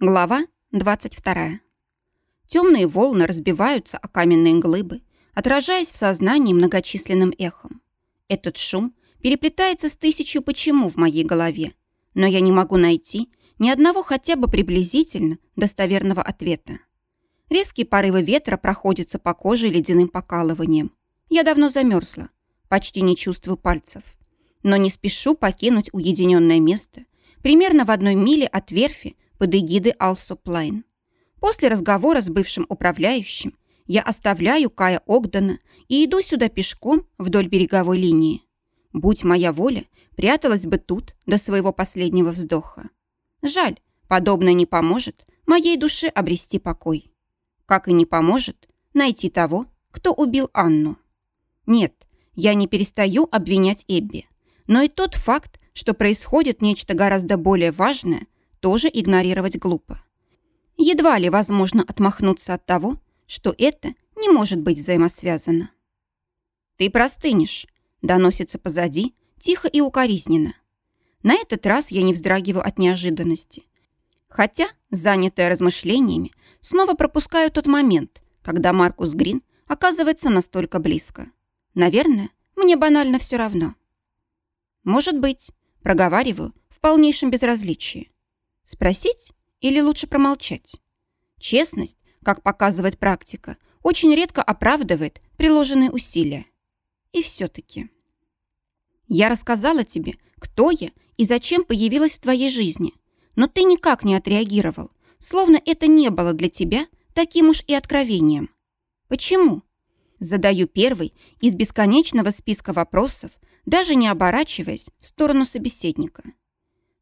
Глава 22. Темные волны разбиваются о каменные глыбы, отражаясь в сознании многочисленным эхом. Этот шум переплетается с тысячу «почему» в моей голове, но я не могу найти ни одного хотя бы приблизительно достоверного ответа. Резкие порывы ветра проходятся по коже ледяным покалыванием. Я давно замерзла, почти не чувствую пальцев, но не спешу покинуть уединенное место, примерно в одной миле от верфи, под эгидой Алсоплайн. После разговора с бывшим управляющим я оставляю Кая Огдена и иду сюда пешком вдоль береговой линии. Будь моя воля, пряталась бы тут до своего последнего вздоха. Жаль, подобное не поможет моей душе обрести покой. Как и не поможет найти того, кто убил Анну. Нет, я не перестаю обвинять Эбби. Но и тот факт, что происходит нечто гораздо более важное, тоже игнорировать глупо. Едва ли возможно отмахнуться от того, что это не может быть взаимосвязано. «Ты простынешь», — доносится позади, тихо и укоризненно. На этот раз я не вздрагиваю от неожиданности. Хотя, занятая размышлениями, снова пропускаю тот момент, когда Маркус Грин оказывается настолько близко. Наверное, мне банально все равно. Может быть, проговариваю в полнейшем безразличии. Спросить или лучше промолчать? Честность, как показывает практика, очень редко оправдывает приложенные усилия. И все-таки. Я рассказала тебе, кто я и зачем появилась в твоей жизни, но ты никак не отреагировал, словно это не было для тебя таким уж и откровением. Почему? Задаю первый из бесконечного списка вопросов, даже не оборачиваясь в сторону собеседника.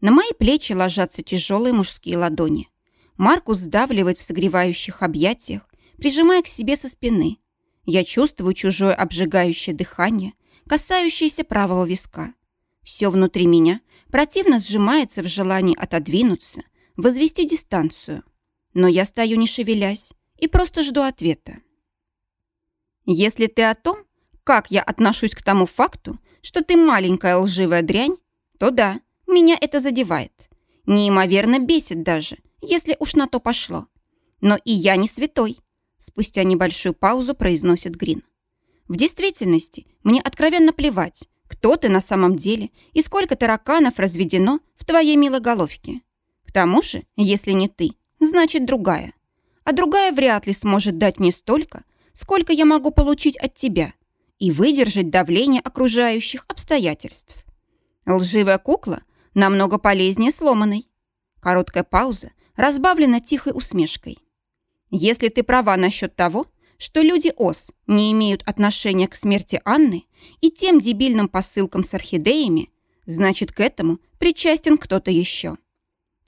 На мои плечи ложатся тяжелые мужские ладони. Маркус сдавливает в согревающих объятиях, прижимая к себе со спины. Я чувствую чужое обжигающее дыхание, касающееся правого виска. Все внутри меня противно сжимается в желании отодвинуться, возвести дистанцию. Но я стою не шевелясь и просто жду ответа. Если ты о том, как я отношусь к тому факту, что ты маленькая лживая дрянь, то да, меня это задевает. Неимоверно бесит даже, если уж на то пошло. Но и я не святой. Спустя небольшую паузу произносит Грин. В действительности, мне откровенно плевать, кто ты на самом деле и сколько тараканов разведено в твоей милой головке. К тому же, если не ты, значит другая. А другая вряд ли сможет дать мне столько, сколько я могу получить от тебя и выдержать давление окружающих обстоятельств. Лживая кукла намного полезнее сломанной. Короткая пауза, разбавлена тихой усмешкой. Если ты права насчет того, что люди ОС не имеют отношения к смерти Анны и тем дебильным посылкам с орхидеями, значит, к этому причастен кто-то еще.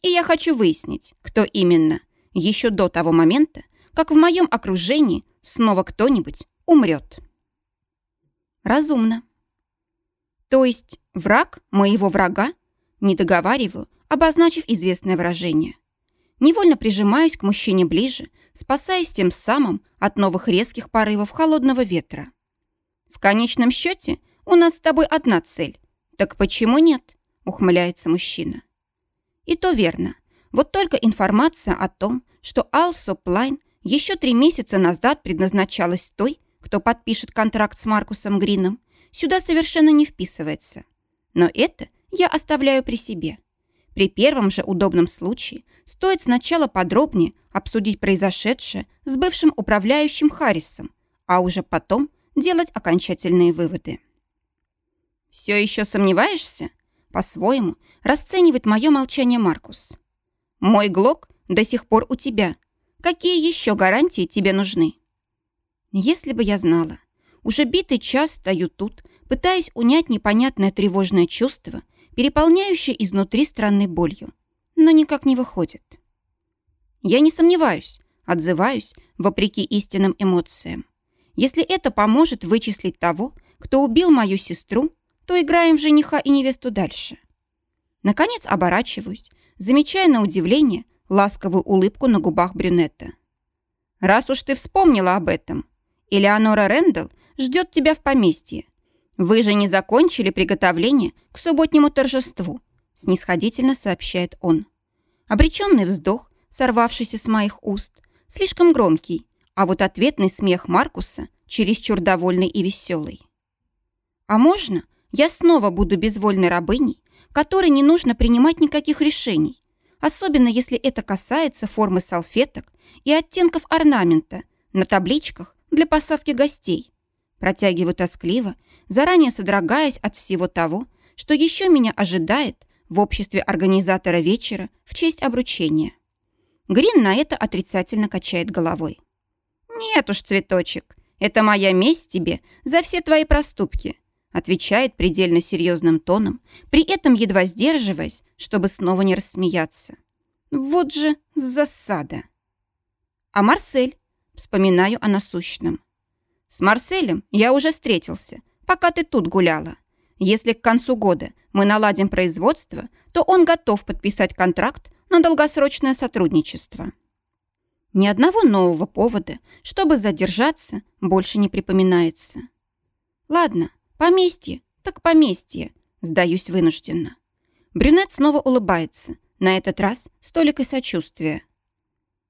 И я хочу выяснить, кто именно, еще до того момента, как в моем окружении снова кто-нибудь умрет. Разумно. То есть враг моего врага не договариваю, обозначив известное выражение. Невольно прижимаюсь к мужчине ближе, спасаясь тем самым от новых резких порывов холодного ветра. В конечном счете у нас с тобой одна цель. Так почему нет? Ухмыляется мужчина. И то верно. Вот только информация о том, что Also Плайн еще три месяца назад предназначалась той, кто подпишет контракт с Маркусом Грином, сюда совершенно не вписывается. Но это я оставляю при себе. При первом же удобном случае стоит сначала подробнее обсудить произошедшее с бывшим управляющим Харрисом, а уже потом делать окончательные выводы. «Все еще сомневаешься?» По-своему расценивает мое молчание Маркус. «Мой Глок до сих пор у тебя. Какие еще гарантии тебе нужны?» «Если бы я знала. Уже битый час стою тут, пытаясь унять непонятное тревожное чувство переполняющая изнутри странной болью, но никак не выходит. Я не сомневаюсь, отзываюсь, вопреки истинным эмоциям. Если это поможет вычислить того, кто убил мою сестру, то играем в жениха и невесту дальше. Наконец оборачиваюсь, замечая на удивление ласковую улыбку на губах брюнета. «Раз уж ты вспомнила об этом, Элеонора Рэндалл ждет тебя в поместье. «Вы же не закончили приготовление к субботнему торжеству», снисходительно сообщает он. Обреченный вздох сорвавшийся с моих уст, слишком громкий, а вот ответный смех Маркуса чересчур довольный и веселый. А можно я снова буду безвольной рабыней, которой не нужно принимать никаких решений, особенно если это касается формы салфеток и оттенков орнамента на табличках для посадки гостей. Протягиваю тоскливо, заранее содрогаясь от всего того, что еще меня ожидает в обществе организатора вечера в честь обручения. Грин на это отрицательно качает головой. «Нет уж, цветочек, это моя месть тебе за все твои проступки», отвечает предельно серьезным тоном, при этом едва сдерживаясь, чтобы снова не рассмеяться. Вот же засада. А Марсель? Вспоминаю о насущном. С Марселем я уже встретился, пока ты тут гуляла. Если к концу года мы наладим производство, то он готов подписать контракт на долгосрочное сотрудничество. Ни одного нового повода, чтобы задержаться, больше не припоминается. Ладно, поместье, так поместье, сдаюсь вынужденно. Брюнет снова улыбается, на этот раз с толикой сочувствия.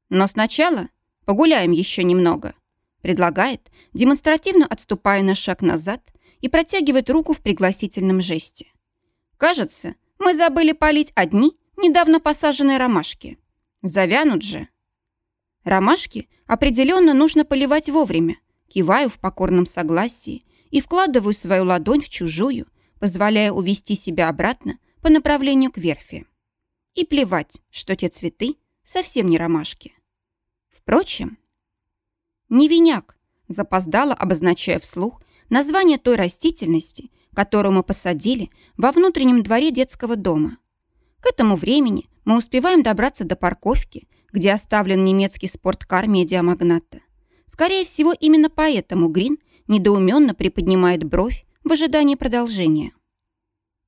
Но сначала погуляем еще немного, предлагает, демонстративно отступая на шаг назад и протягивает руку в пригласительном жесте. Кажется, мы забыли полить одни недавно посаженные ромашки. Завянут же. Ромашки определенно нужно поливать вовремя. Киваю в покорном согласии и вкладываю свою ладонь в чужую, позволяя увести себя обратно по направлению к верфи. И плевать, что те цветы совсем не ромашки. Впрочем, не виняк, запоздала, обозначая вслух название той растительности, которую мы посадили во внутреннем дворе детского дома. К этому времени мы успеваем добраться до парковки, где оставлен немецкий спорткар медиамагната. Скорее всего, именно поэтому Грин недоуменно приподнимает бровь в ожидании продолжения.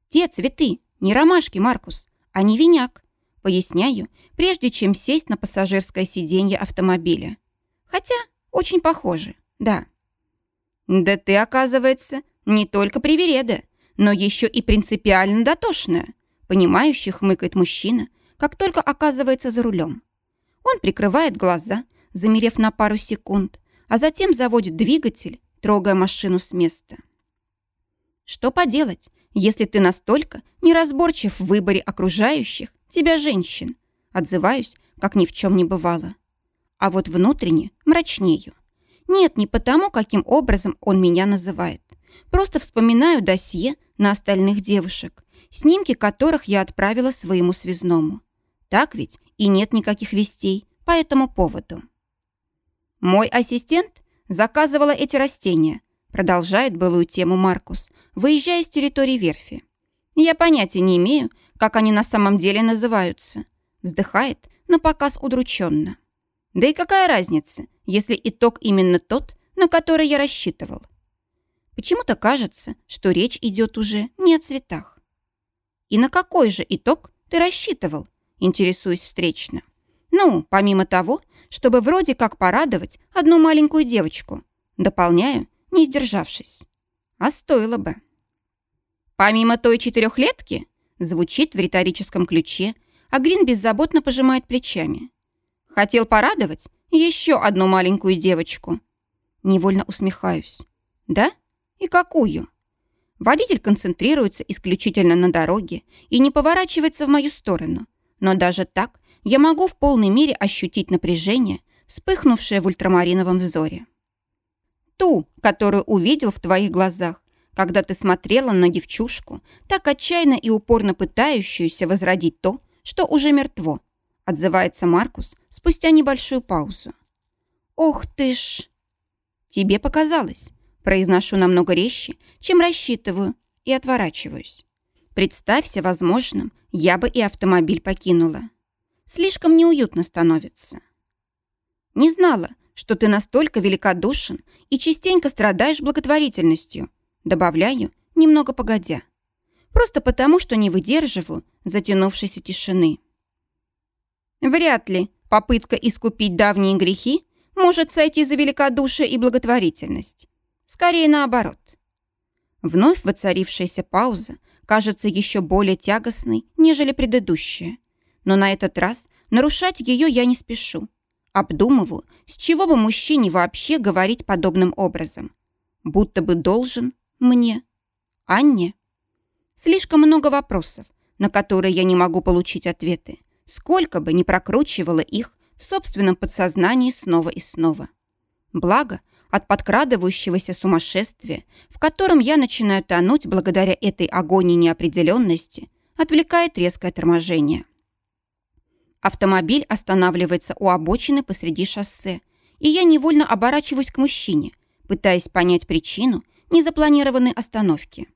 «Те цветы, не ромашки, Маркус, а не виняк», поясняю, прежде чем сесть на пассажирское сиденье автомобиля. Хотя очень похоже, да. «Да ты, оказывается, не только привереда, но еще и принципиально дотошная», Понимающий хмыкает мужчина, как только оказывается за рулем. Он прикрывает глаза, замерев на пару секунд, а затем заводит двигатель, трогая машину с места. Что поделать, если ты настолько неразборчив в выборе окружающих тебя женщин? Отзываюсь, как ни в чем не бывало. А вот внутренне мрачнею. Нет, не потому, каким образом он меня называет. Просто вспоминаю досье на остальных девушек снимки которых я отправила своему связному. Так ведь и нет никаких вестей по этому поводу. Мой ассистент заказывала эти растения, продолжает былую тему Маркус, выезжая с территории верфи. Я понятия не имею, как они на самом деле называются. Вздыхает, но показ удрученно. Да и какая разница, если итог именно тот, на который я рассчитывал? Почему-то кажется, что речь идет уже не о цветах. И на какой же итог ты рассчитывал? Интересуюсь встречно. Ну, помимо того, чтобы вроде как порадовать одну маленькую девочку. Дополняю, не сдержавшись. А стоило бы. Помимо той четырехлетки, звучит в риторическом ключе, а Грин беззаботно пожимает плечами. Хотел порадовать еще одну маленькую девочку. Невольно усмехаюсь. Да? И какую? Водитель концентрируется исключительно на дороге и не поворачивается в мою сторону. Но даже так я могу в полной мере ощутить напряжение, вспыхнувшее в ультрамариновом взоре. Ту, которую увидел в твоих глазах, когда ты смотрела на девчушку, так отчаянно и упорно пытающуюся возродить то, что уже мертво, отзывается Маркус спустя небольшую паузу. «Ох ты ж!» «Тебе показалось. Произношу намного резче, чем рассчитываю, и отворачиваюсь. Представься возможным, я бы и автомобиль покинула. Слишком неуютно становится. Не знала, что ты настолько великодушен и частенько страдаешь благотворительностью. Добавляю, немного погодя. Просто потому, что не выдерживаю затянувшейся тишины. Вряд ли попытка искупить давние грехи может сойти за великодушие и благотворительность. Скорее наоборот. Вновь воцарившаяся пауза кажется еще более тягостной, нежели предыдущая. Но на этот раз нарушать ее я не спешу. Обдумываю, с чего бы мужчине вообще говорить подобным образом. Будто бы должен мне. Анне. Слишком много вопросов, на которые я не могу получить ответы, сколько бы ни прокручивала их в собственном подсознании снова и снова. Благо, от подкрадывающегося сумасшествия, в котором я начинаю тонуть благодаря этой агонии неопределенности, отвлекает резкое торможение. Автомобиль останавливается у обочины посреди шоссе, и я невольно оборачиваюсь к мужчине, пытаясь понять причину незапланированной остановки.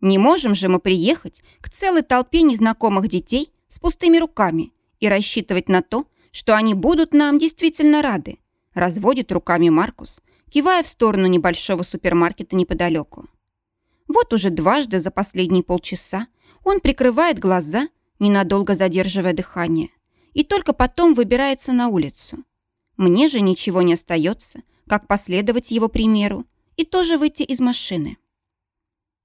Не можем же мы приехать к целой толпе незнакомых детей с пустыми руками и рассчитывать на то, что они будут нам действительно рады, разводит руками Маркус, кивая в сторону небольшого супермаркета неподалеку. Вот уже дважды за последние полчаса он прикрывает глаза, ненадолго задерживая дыхание, и только потом выбирается на улицу. Мне же ничего не остается, как последовать его примеру и тоже выйти из машины.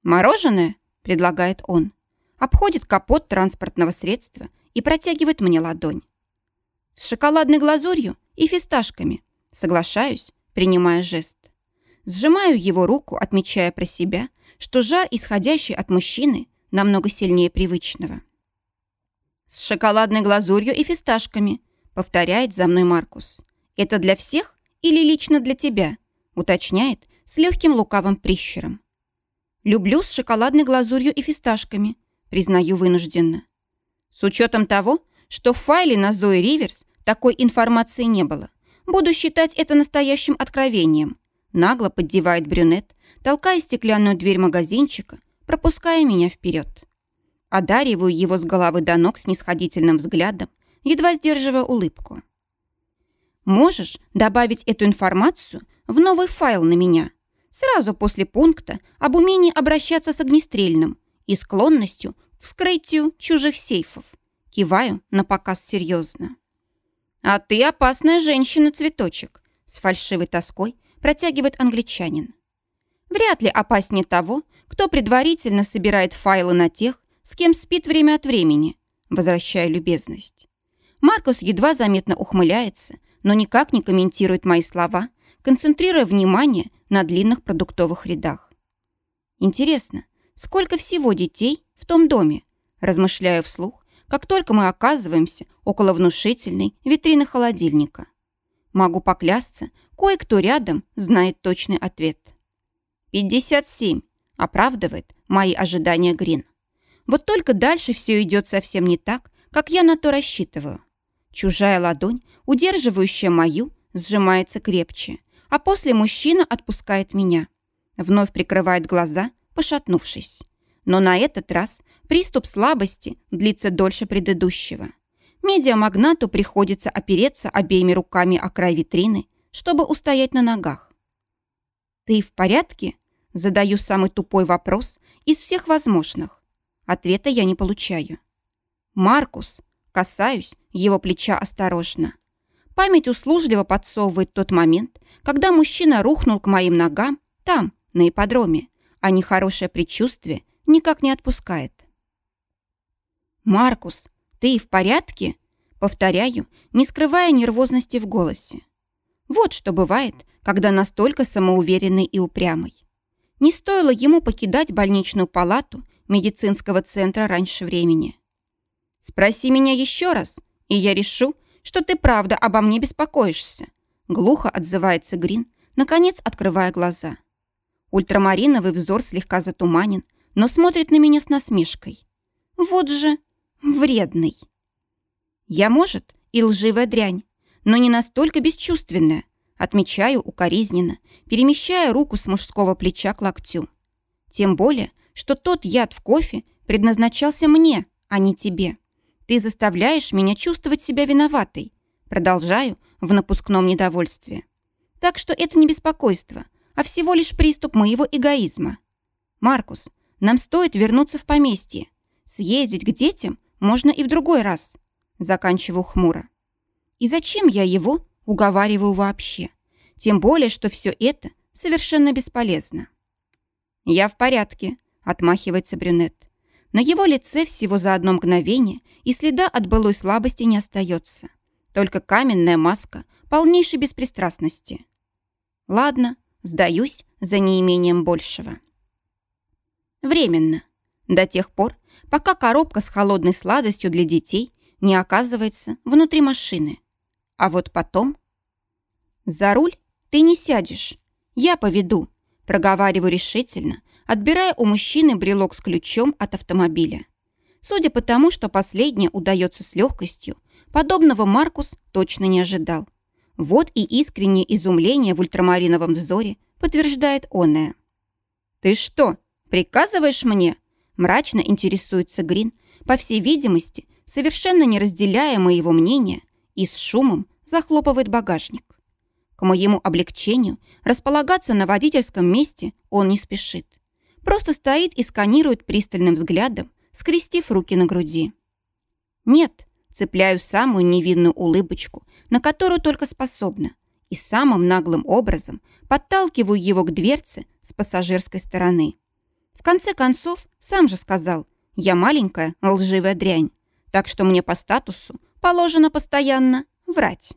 «Мороженое?» – предлагает он. Обходит капот транспортного средства и протягивает мне ладонь. С шоколадной глазурью и фисташками. Соглашаюсь, принимая жест. Сжимаю его руку, отмечая про себя, что жар, исходящий от мужчины, намного сильнее привычного. «С шоколадной глазурью и фисташками», — повторяет за мной Маркус. «Это для всех или лично для тебя?» — уточняет с легким лукавым прищером. Люблю с шоколадной глазурью и фисташками, признаю вынужденно. С учетом того, что в файле на Зои Риверс такой информации не было, буду считать это настоящим откровением. Нагло поддевает брюнет, толкая стеклянную дверь магазинчика, пропуская меня вперед. Одариваю его с головы до ног с нисходительным взглядом, едва сдерживая улыбку. «Можешь добавить эту информацию в новый файл на меня?» сразу после пункта об умении обращаться с огнестрельным и склонностью к вскрытию чужих сейфов. Киваю на показ серьезно. «А ты опасная женщина-цветочек», с фальшивой тоской протягивает англичанин. Вряд ли опаснее того, кто предварительно собирает файлы на тех, с кем спит время от времени, возвращая любезность. Маркус едва заметно ухмыляется, но никак не комментирует мои слова, концентрируя внимание на длинных продуктовых рядах. Интересно, сколько всего детей в том доме? Размышляю вслух, как только мы оказываемся около внушительной витрины холодильника. Могу поклясться, кое-кто рядом знает точный ответ. 57 оправдывает мои ожидания Грин. Вот только дальше все идет совсем не так, как я на то рассчитываю. Чужая ладонь, удерживающая мою, сжимается крепче, а после мужчина отпускает меня. Вновь прикрывает глаза, пошатнувшись. Но на этот раз приступ слабости длится дольше предыдущего. Медиамагнату приходится опереться обеими руками о край витрины, чтобы устоять на ногах. «Ты в порядке?» Задаю самый тупой вопрос из всех возможных. Ответа я не получаю. «Маркус!» Касаюсь его плеча осторожно. Память услужливо подсовывает тот момент, когда мужчина рухнул к моим ногам там, на ипподроме, а нехорошее предчувствие никак не отпускает. «Маркус, ты в порядке?» Повторяю, не скрывая нервозности в голосе. Вот что бывает, когда настолько самоуверенный и упрямый. Не стоило ему покидать больничную палату медицинского центра раньше времени. «Спроси меня еще раз, и я решу, что ты правда обо мне беспокоишься», глухо отзывается Грин, наконец открывая глаза. Ультрамариновый взор слегка затуманен, но смотрит на меня с насмешкой. Вот же вредный. Я, может, и лживая дрянь, но не настолько бесчувственная, отмечаю укоризненно, перемещая руку с мужского плеча к локтю. Тем более, что тот яд в кофе предназначался мне, а не тебе. Ты заставляешь меня чувствовать себя виноватой. Продолжаю в напускном недовольстве. Так что это не беспокойство, а всего лишь приступ моего эгоизма. Маркус, нам стоит вернуться в поместье. Съездить к детям можно и в другой раз. Заканчиваю хмуро. И зачем я его уговариваю вообще? Тем более, что все это совершенно бесполезно. «Я в порядке», — отмахивается брюнет. На его лице всего за одно мгновение и следа от былой слабости не остается. Только каменная маска полнейшей беспристрастности. Ладно, сдаюсь за неимением большего. Временно. До тех пор, пока коробка с холодной сладостью для детей не оказывается внутри машины. А вот потом... За руль ты не сядешь. Я поведу, проговариваю решительно, отбирая у мужчины брелок с ключом от автомобиля. Судя по тому, что последнее удается с легкостью, подобного Маркус точно не ожидал. Вот и искреннее изумление в ультрамариновом взоре подтверждает оное. «Ты что, приказываешь мне?» Мрачно интересуется Грин, по всей видимости, совершенно не разделяя моего мнения, и с шумом захлопывает багажник. К моему облегчению располагаться на водительском месте он не спешит. Просто стоит и сканирует пристальным взглядом, скрестив руки на груди. Нет, цепляю самую невинную улыбочку, на которую только способна, и самым наглым образом подталкиваю его к дверце с пассажирской стороны. В конце концов, сам же сказал, я маленькая лживая дрянь, так что мне по статусу положено постоянно врать.